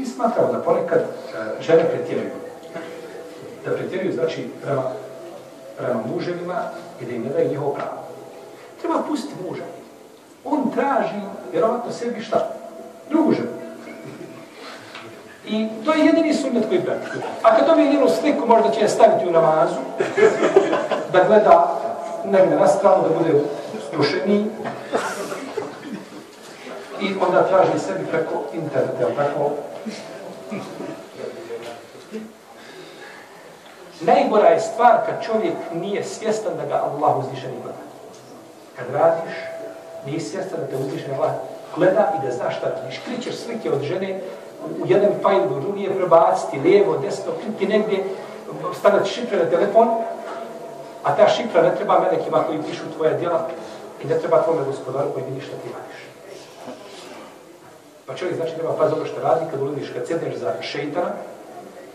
Mi smatramo da ponekad e, žene pretjeruju. Da pretjeruju znači prema, prema muževima i da im ne daju njihovo pravo. Treba pustiti muža. On traži, vjerovatno sebi šta? Drugu ženu. I to je jedini sunnet koji praktikuje. A kad dobije njenu sliku, možda će je staviti u namazu, da gleda negdje na stranu, da bude skrušeniji. I onda traži sebi preko interneta, tako? Najgora je stvar kad čovjek nije svjestan da ga Allah uzvišeni gleda. Kad radiš, nije svjestan da te uzvišeni Allah gleda i da znaš šta radiš. Krićeš slike od žene, u jedan fajl u drugi je prebaciti, lijevo, desno, klikti negdje, staviti šifre na telefon, a ta šifra ne treba melekima koji pišu tvoja djela i ne treba tvome gospodaru koji vidi šta ti radiš. Pa čovjek znači treba pa ono što radi kad ulaziš, kad sjedneš za šeitana,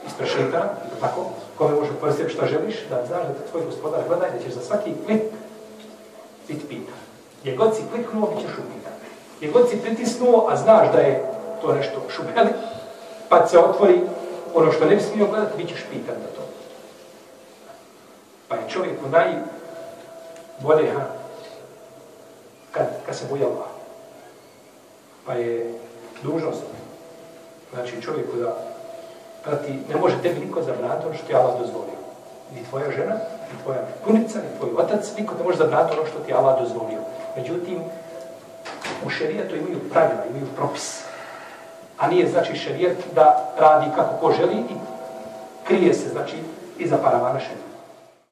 ispred šeitana, tako, kome može povesti šta želiš, da znaš da te tvoj gospodar gleda i da ćeš za svaki klik biti pitan. Gdje god si kliknuo, bit ćeš upitan. Gdje god si pritisnuo, a znaš da je to nešto šubeli, pa se otvori ono što ne bi smio gledati, bit ćeš pitan za to. Pa je čovjek najbolje, ha, kad, kad se boja. Pa je dužnost, znači čovjeku da prati, ne može tebi niko zabraniti ono što ti Allah dozvolio. Ni tvoja žena, ni tvoja punica, ni tvoj otac, niko ne može zabraniti ono što ti Allah dozvolio. Međutim, u šerijetu imaju pravila, imaju propis. A nije znači šerijet da radi kako ko želi i krije se, znači, iza paravana šerijet.